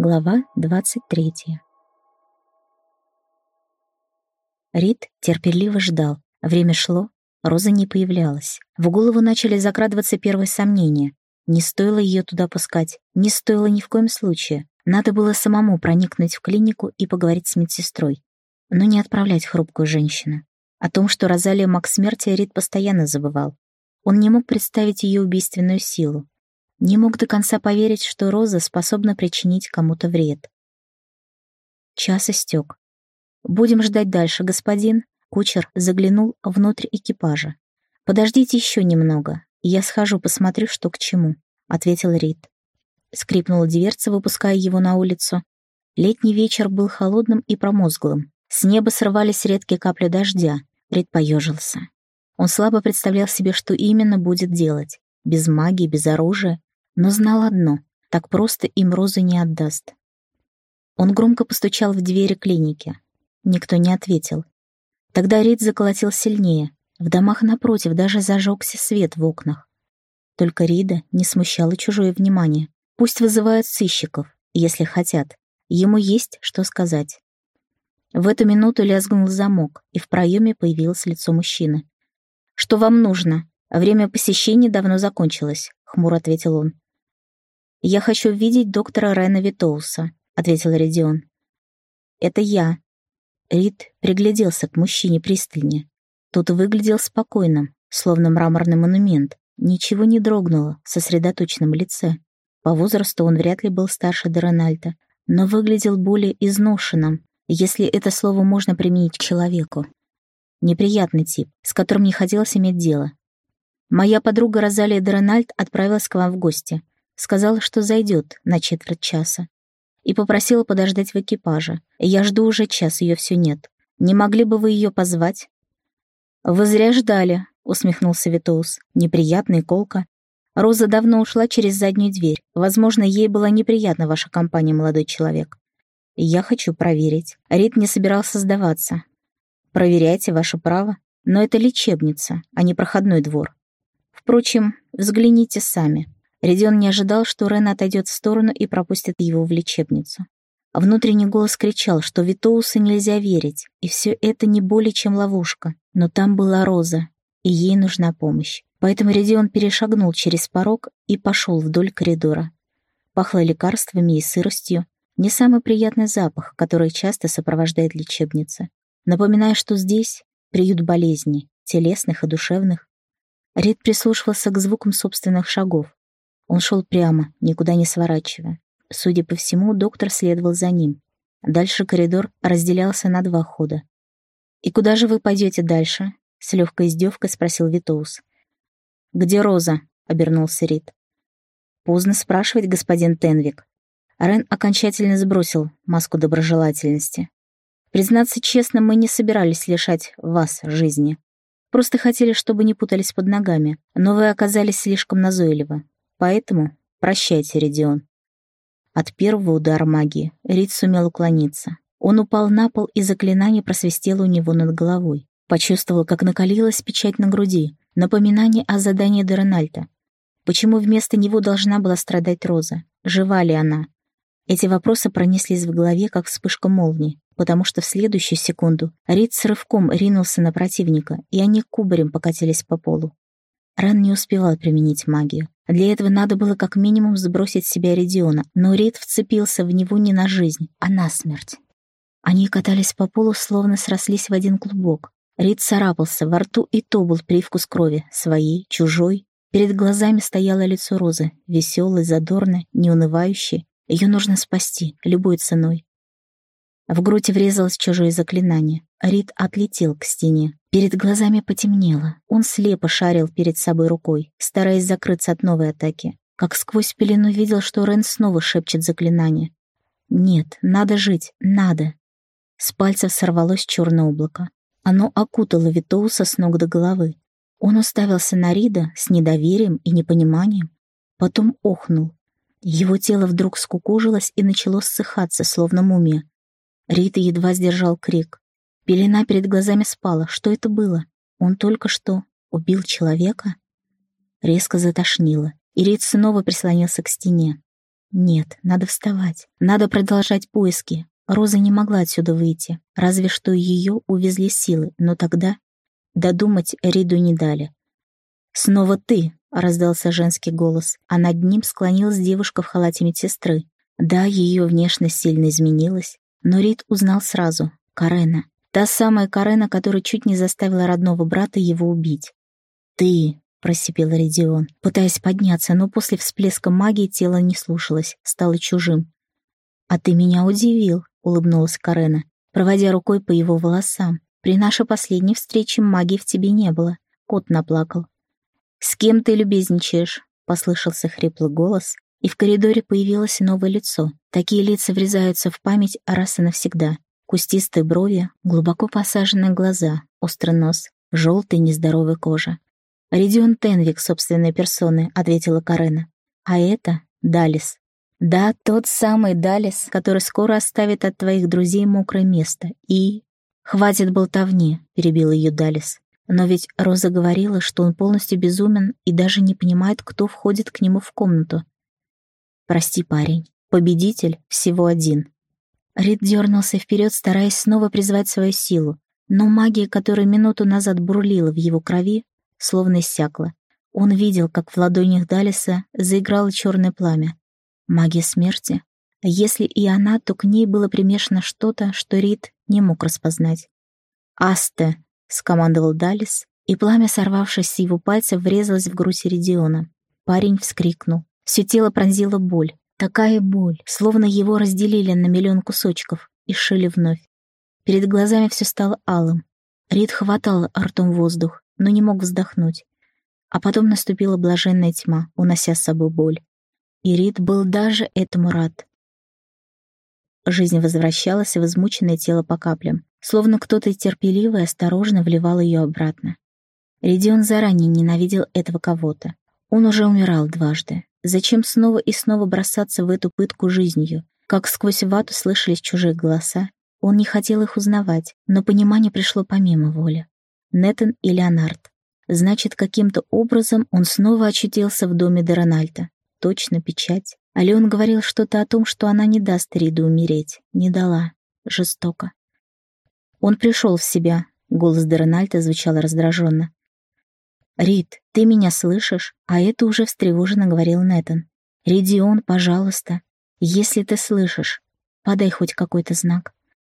Глава 23 Рид терпеливо ждал. Время шло, Роза не появлялась. В голову начали закрадываться первые сомнения. Не стоило ее туда пускать, не стоило ни в коем случае. Надо было самому проникнуть в клинику и поговорить с медсестрой. Но не отправлять хрупкую женщину. О том, что Розалия маг смерти, Рид постоянно забывал. Он не мог представить ее убийственную силу, не мог до конца поверить, что Роза способна причинить кому-то вред. Час истек. «Будем ждать дальше, господин». Кучер заглянул внутрь экипажа. «Подождите еще немного, я схожу, посмотрю, что к чему», — ответил Рид. Скрипнула дверца, выпуская его на улицу. Летний вечер был холодным и промозглым. С неба срывались редкие капли дождя. Рид поежился. Он слабо представлял себе, что именно будет делать. Без магии, без оружия но знал одно — так просто им розы не отдаст. Он громко постучал в двери клиники. Никто не ответил. Тогда Рид заколотил сильнее. В домах напротив даже зажегся свет в окнах. Только Рида не смущало чужое внимание. Пусть вызывают сыщиков, если хотят. Ему есть что сказать. В эту минуту лязгнул замок, и в проеме появилось лицо мужчины. «Что вам нужно? Время посещения давно закончилось», — хмуро ответил он. «Я хочу видеть доктора Рена Витоуса», — ответил Редион. «Это я». Рид пригляделся к мужчине пристальнее. Тот выглядел спокойным, словно мраморный монумент. Ничего не дрогнуло в сосредоточенном лице. По возрасту он вряд ли был старше Дорональда, но выглядел более изношенным, если это слово можно применить к человеку. Неприятный тип, с которым не хотелось иметь дело. Моя подруга Розалия Дорональд отправилась к вам в гости. Сказала, что зайдет на четверть часа. И попросила подождать в экипаже. Я жду уже час, ее все нет. Не могли бы вы ее позвать? «Вы зря ждали», — усмехнулся Витоус. Неприятный колка. Роза давно ушла через заднюю дверь. Возможно, ей была неприятна ваша компания, молодой человек. Я хочу проверить. Рид не собирался сдаваться. Проверяйте ваше право. Но это лечебница, а не проходной двор. Впрочем, взгляните сами. Редион не ожидал, что Рен отойдет в сторону и пропустит его в лечебницу. Внутренний голос кричал, что Витоусу нельзя верить, и все это не более чем ловушка. Но там была Роза, и ей нужна помощь. Поэтому Редион перешагнул через порог и пошел вдоль коридора. Пахло лекарствами и сыростью, не самый приятный запах, который часто сопровождает лечебница. Напоминая, что здесь приют болезней, телесных и душевных. Рид прислушивался к звукам собственных шагов. Он шел прямо, никуда не сворачивая. Судя по всему, доктор следовал за ним. Дальше коридор разделялся на два хода. «И куда же вы пойдете дальше?» — с легкой издевкой спросил Витоус. «Где Роза?» — обернулся Рид. «Поздно спрашивать, господин Тенвик». Рен окончательно сбросил маску доброжелательности. «Признаться честно, мы не собирались лишать вас жизни. Просто хотели, чтобы не путались под ногами, но вы оказались слишком назойливы. Поэтому прощайте, Редион. От первого удара магии Рид сумел уклониться. Он упал на пол, и заклинание просвистело у него над головой. Почувствовал, как накалилась печать на груди, напоминание о задании Дорональда. Почему вместо него должна была страдать Роза? Жива ли она? Эти вопросы пронеслись в голове, как вспышка молнии, потому что в следующую секунду Рид с рывком ринулся на противника, и они кубарем покатились по полу. Ран не успевал применить магию. Для этого надо было как минимум сбросить с себя Редиона, но Рид вцепился в него не на жизнь, а на смерть. Они катались по полу, словно срослись в один клубок. Рид царапался, во рту и то был привкус крови, своей, чужой. Перед глазами стояло лицо Розы, веселое, задорное, неунывающее. Ее нужно спасти, любой ценой. В грудь врезалось чужое заклинание. Рид отлетел к стене. Перед глазами потемнело. Он слепо шарил перед собой рукой, стараясь закрыться от новой атаки. Как сквозь пелену видел, что Рен снова шепчет заклинание. «Нет, надо жить, надо!» С пальцев сорвалось черное облако. Оно окутало Витоуса с ног до головы. Он уставился на Рида с недоверием и непониманием. Потом охнул. Его тело вдруг скукожилось и начало ссыхаться, словно мумия. Рита едва сдержал крик. Пелена перед глазами спала. Что это было? Он только что убил человека? Резко затошнило, и Рид снова прислонился к стене. Нет, надо вставать. Надо продолжать поиски. Роза не могла отсюда выйти. Разве что ее увезли силы, но тогда... Додумать Риду не дали. «Снова ты!» — раздался женский голос, а над ним склонилась девушка в халате медсестры. Да, ее внешность сильно изменилась, но Рид узнал сразу — Карена. Та самая Карена, которая чуть не заставила родного брата его убить. «Ты!» — просипел Редион, пытаясь подняться, но после всплеска магии тело не слушалось, стало чужим. «А ты меня удивил», — улыбнулась Карена, проводя рукой по его волосам. «При нашей последней встрече магии в тебе не было». Кот наплакал. «С кем ты любезничаешь?» — послышался хриплый голос, и в коридоре появилось новое лицо. Такие лица врезаются в память раз и навсегда. Кустистые брови, глубоко посаженные глаза, острый нос, желтая нездоровая кожа. «Редион Тенвик собственной персоны», — ответила Карена. «А это Далис. Да, тот самый Далис, который скоро оставит от твоих друзей мокрое место. И...» «Хватит болтовни», — перебил ее Далис. Но ведь Роза говорила, что он полностью безумен и даже не понимает, кто входит к нему в комнату. «Прости, парень, победитель всего один». Рид дернулся вперед, стараясь снова призвать свою силу, но магия, которая минуту назад бурлила в его крови, словно иссякла. Он видел, как в ладонях Далиса заиграло черное пламя. Магия смерти. А если и она, то к ней было примешано что-то, что Рид не мог распознать. «Асте!» — скомандовал Далис, и пламя, сорвавшись с его пальцев, врезалось в грудь Иридиона. Парень вскрикнул. Все тело пронзила боль. Такая боль, словно его разделили на миллион кусочков и шили вновь. Перед глазами все стало алым. Рид хватал ртом воздух, но не мог вздохнуть. А потом наступила блаженная тьма, унося с собой боль. И Рид был даже этому рад. Жизнь возвращалась в измученное тело по каплям, словно кто-то терпеливо и осторожно вливал ее обратно. Редион заранее ненавидел этого кого-то. Он уже умирал дважды. Зачем снова и снова бросаться в эту пытку жизнью? Как сквозь вату слышались чужие голоса. Он не хотел их узнавать, но понимание пришло помимо воли. Нетан и Леонард. Значит, каким-то образом он снова очутился в доме Дерональда. Точно печать. А Леон говорил что-то о том, что она не даст Риду умереть. Не дала. Жестоко. Он пришел в себя. Голос Дерональда звучал раздраженно. «Рид, ты меня слышишь?» А это уже встревоженно говорил Нэтан. «Ридион, пожалуйста, если ты слышишь, подай хоть какой-то знак».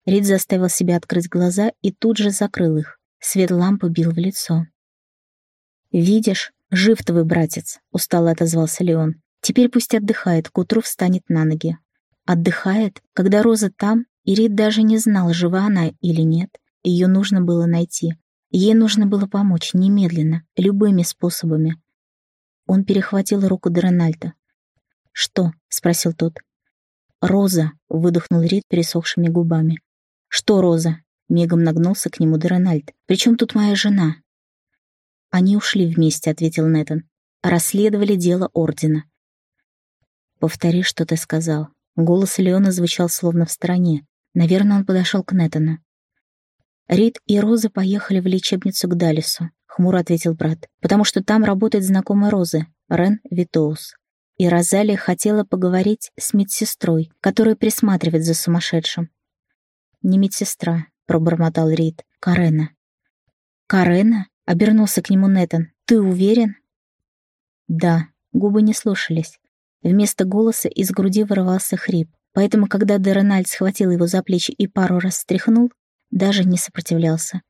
Рид заставил себя открыть глаза и тут же закрыл их. Свет лампы бил в лицо. «Видишь, жив твой братец», — устало отозвался Леон. «Теперь пусть отдыхает, к утру встанет на ноги». Отдыхает, когда Роза там, и Рид даже не знал, жива она или нет. Ее нужно было найти. Ей нужно было помочь немедленно, любыми способами. Он перехватил руку Дерональда. «Что?» — спросил тот. «Роза», — выдохнул Рид пересохшими губами. «Что, Роза?» — мигом нагнулся к нему Дерональд. «При чем тут моя жена?» «Они ушли вместе», — ответил Нэтан. «Расследовали дело Ордена». «Повтори, что ты сказал». Голос Леона звучал словно в стороне. Наверное, он подошел к Нэтану. «Рид и Роза поехали в лечебницу к Далису», — хмуро ответил брат, «потому что там работает знакомая Розы, Рен Витоус. И Розалия хотела поговорить с медсестрой, которая присматривает за сумасшедшим. «Не медсестра», — пробормотал Рид. «Карена». «Карена?» — обернулся к нему Нетан. «Ты уверен?» «Да». Губы не слушались. Вместо голоса из груди вырывался хрип. Поэтому, когда Дерональд схватил его за плечи и пару раз встряхнул, даже не сопротивлялся.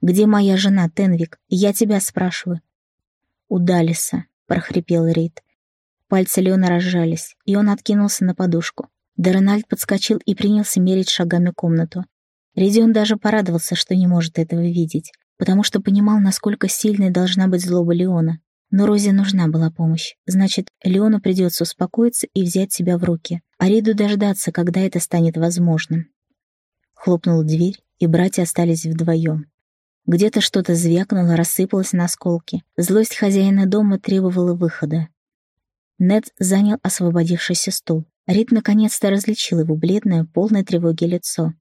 «Где моя жена, Тенвик? Я тебя спрашиваю». «У Далиса», — прохрипел Рид. Пальцы Леона разжались, и он откинулся на подушку. Дерональд подскочил и принялся мерить шагами комнату. Редион даже порадовался, что не может этого видеть, потому что понимал, насколько сильной должна быть злоба Леона. Но Розе нужна была помощь. Значит, Леону придется успокоиться и взять себя в руки, а Риду дождаться, когда это станет возможным. Хлопнула дверь, и братья остались вдвоем. Где-то что-то звякнуло, рассыпалось на осколки. Злость хозяина дома требовала выхода. Нед занял освободившийся стул. Рид наконец-то различил его бледное, полное тревоги лицо.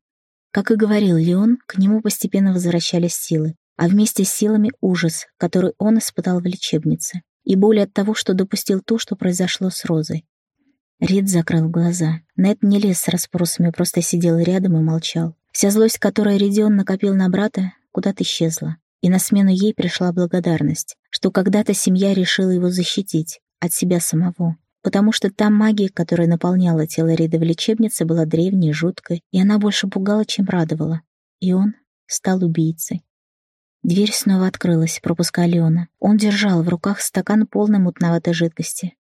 Как и говорил Леон, к нему постепенно возвращались силы а вместе с силами ужас, который он испытал в лечебнице, и боль от того, что допустил то, что произошло с Розой. Рид закрыл глаза. Нед не лез с расспросами, просто сидел рядом и молчал. Вся злость, которую Ридион накопил на брата, куда-то исчезла. И на смену ей пришла благодарность, что когда-то семья решила его защитить от себя самого. Потому что та магия, которая наполняла тело Рида в лечебнице, была древней, жуткой, и она больше пугала, чем радовала. И он стал убийцей. Дверь снова открылась, пропуская Леона. Он держал в руках стакан полный мутноватой жидкости.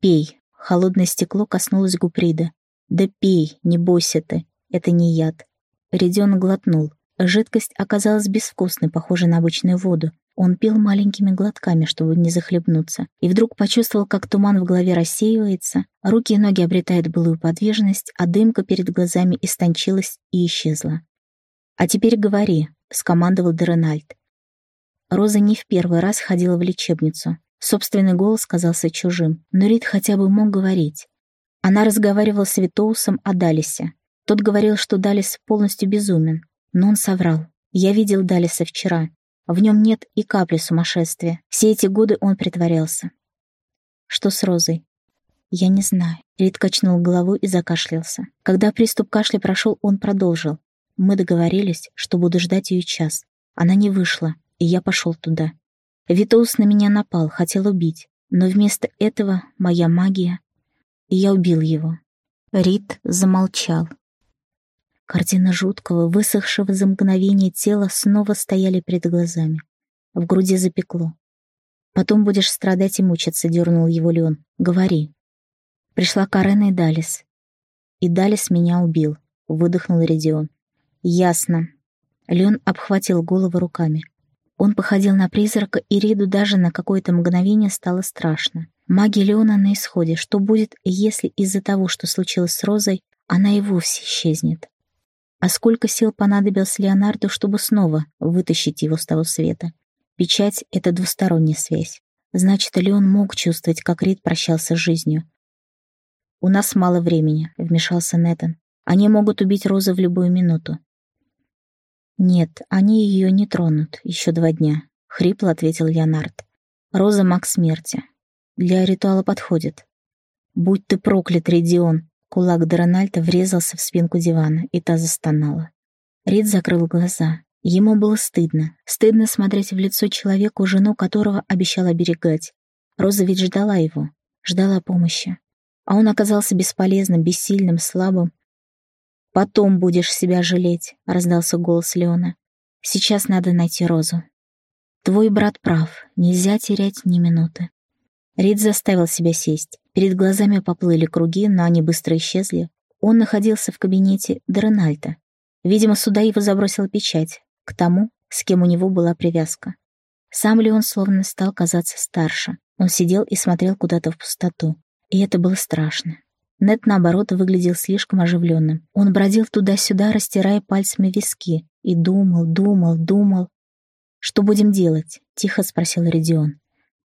«Пей», Холодное стекло коснулось губ Рида. «Да пей, не бойся ты, это не яд». Ридион глотнул. Жидкость оказалась безвкусной, похожей на обычную воду. Он пил маленькими глотками, чтобы не захлебнуться, и вдруг почувствовал, как туман в голове рассеивается, руки и ноги обретают былую подвижность, а дымка перед глазами истончилась и исчезла. «А теперь говори», — скомандовал Деренальд. Роза не в первый раз ходила в лечебницу. Собственный голос казался чужим, но Рид хотя бы мог говорить. Она разговаривала с Витоусом о Далисе. Тот говорил, что Далис полностью безумен, но он соврал. Я видел Далиса вчера. В нем нет и капли сумасшествия. Все эти годы он притворялся. Что с Розой? Я не знаю. Рид качнул головой и закашлялся. Когда приступ кашля прошел, он продолжил. Мы договорились, что буду ждать ее час. Она не вышла, и я пошел туда. Витоус на меня напал, хотел убить, но вместо этого моя магия... И я убил его. Рид замолчал. Картина жуткого, высохшего за мгновение тела снова стояли перед глазами. В груди запекло. «Потом будешь страдать и мучиться», — дернул его Леон. «Говори». Пришла Карена и Далис. «И Далис меня убил», — выдохнул Редион. «Ясно». Леон обхватил голову руками. Он походил на призрака, и Риду даже на какое-то мгновение стало страшно. Магия Леона на исходе. Что будет, если из-за того, что случилось с Розой, она и вовсе исчезнет? А сколько сил понадобилось Леонарду, чтобы снова вытащить его с того света? Печать — это двусторонняя связь. Значит, Леон мог чувствовать, как Рид прощался с жизнью. «У нас мало времени», — вмешался Нэтан. «Они могут убить Розу в любую минуту. «Нет, они ее не тронут еще два дня», — хрипло ответил Леонард. «Роза маг смерти. Для ритуала подходит». «Будь ты проклят, Редион!» Кулак Дорональда врезался в спинку дивана, и та застонала. Рид закрыл глаза. Ему было стыдно. Стыдно смотреть в лицо человеку, жену которого обещал оберегать. Роза ведь ждала его, ждала помощи. А он оказался бесполезным, бессильным, слабым, «Потом будешь себя жалеть», — раздался голос Леона. «Сейчас надо найти Розу». «Твой брат прав, нельзя терять ни минуты». Рид заставил себя сесть. Перед глазами поплыли круги, но они быстро исчезли. Он находился в кабинете Дрональда. Видимо, сюда его забросила печать, к тому, с кем у него была привязка. Сам ли он словно стал казаться старше. Он сидел и смотрел куда-то в пустоту. И это было страшно. Нет, наоборот, выглядел слишком оживленным. Он бродил туда-сюда, растирая пальцами виски, и думал, думал, думал. «Что будем делать?» — тихо спросил Редион.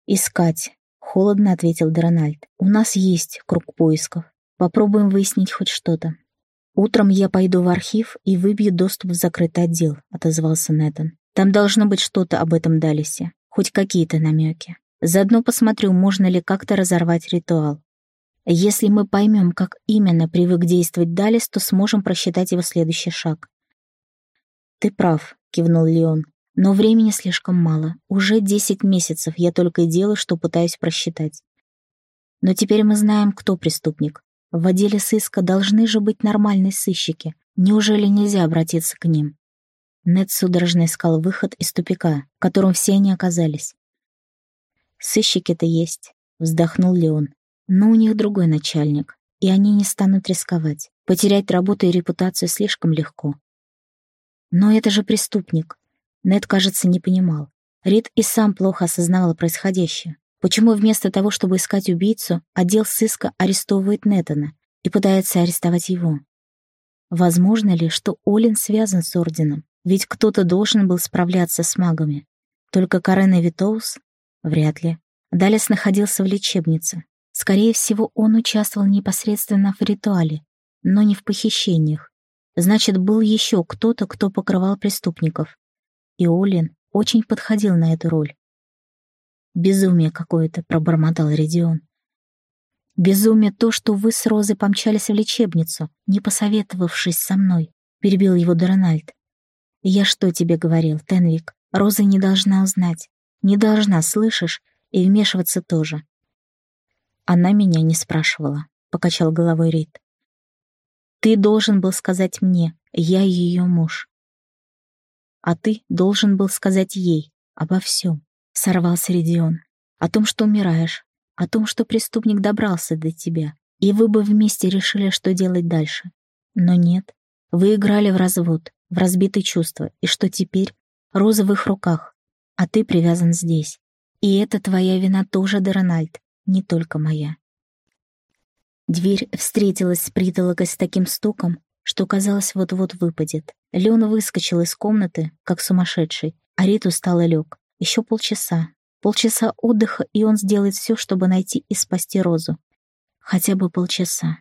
«Искать», — холодно ответил Дональд. «У нас есть круг поисков. Попробуем выяснить хоть что-то». «Утром я пойду в архив и выбью доступ в закрытый отдел», — отозвался Нэтан. «Там должно быть что-то об этом Далисе, хоть какие-то намеки. Заодно посмотрю, можно ли как-то разорвать ритуал. Если мы поймем, как именно привык действовать Далис, то сможем просчитать его следующий шаг. «Ты прав», — кивнул Леон. «Но времени слишком мало. Уже десять месяцев я только и делаю, что пытаюсь просчитать. Но теперь мы знаем, кто преступник. В отделе сыска должны же быть нормальные сыщики. Неужели нельзя обратиться к ним?» Нед судорожно искал выход из тупика, в котором все они оказались. «Сыщики-то есть», — вздохнул Леон. Но у них другой начальник, и они не станут рисковать. Потерять работу и репутацию слишком легко. Но это же преступник. Нед, кажется, не понимал. Рид и сам плохо осознавал происходящее. Почему вместо того, чтобы искать убийцу, отдел сыска арестовывает Нетана и пытается арестовать его? Возможно ли, что Олин связан с Орденом? Ведь кто-то должен был справляться с магами. Только Карен и Витоус? Вряд ли. Далес находился в лечебнице. Скорее всего, он участвовал непосредственно в ритуале, но не в похищениях. Значит, был еще кто-то, кто покрывал преступников. И Олин очень подходил на эту роль. «Безумие какое-то», — пробормотал Редион. Безумие то, что вы с Розой помчались в лечебницу, не посоветовавшись со мной, перебил его Дорональд. Я что тебе говорил, Тенвик? Роза не должна узнать. Не должна, слышишь? И вмешиваться тоже. Она меня не спрашивала, покачал головой Рид. Ты должен был сказать мне, я ее муж. А ты должен был сказать ей обо всем. Сорвался Редион. О том, что умираешь, о том, что преступник добрался до тебя, и вы бы вместе решили, что делать дальше. Но нет, вы играли в развод, в разбитые чувства, и что теперь? Роза в их руках, а ты привязан здесь. И это твоя вина тоже, Дерональд, не только моя. Дверь встретилась с притолокой с таким стуком, что казалось вот-вот выпадет. Леон выскочил из комнаты, как сумасшедший, а Риту стало лег. Еще полчаса. Полчаса отдыха, и он сделает все, чтобы найти и спасти Розу. Хотя бы полчаса.